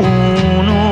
uno.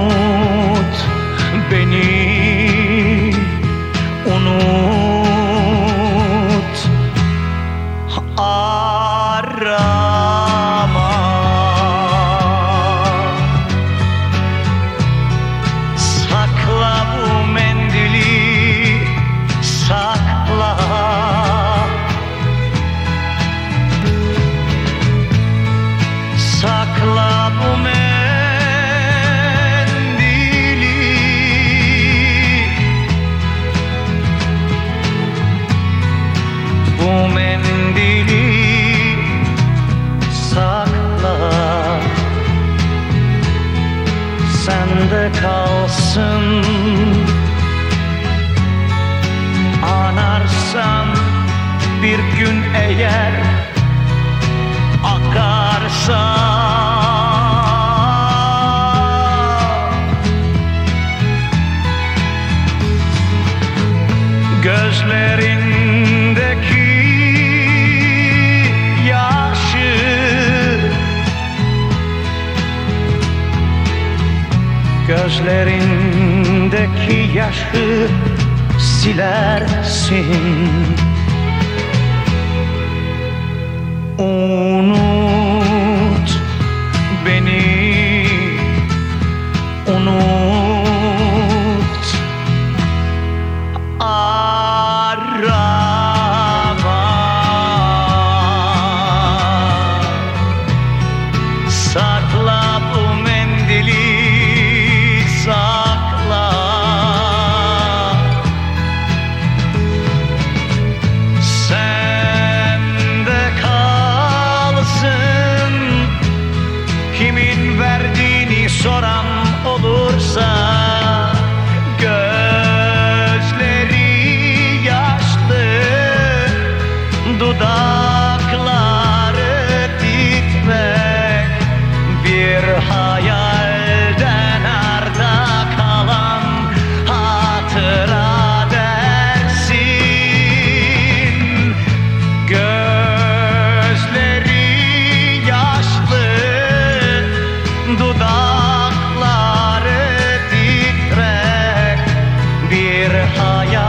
sende kalsın. Anarsan bir gün eğer akarsan Gözlerindeki yaşı silersin. Unut beni Unut hayal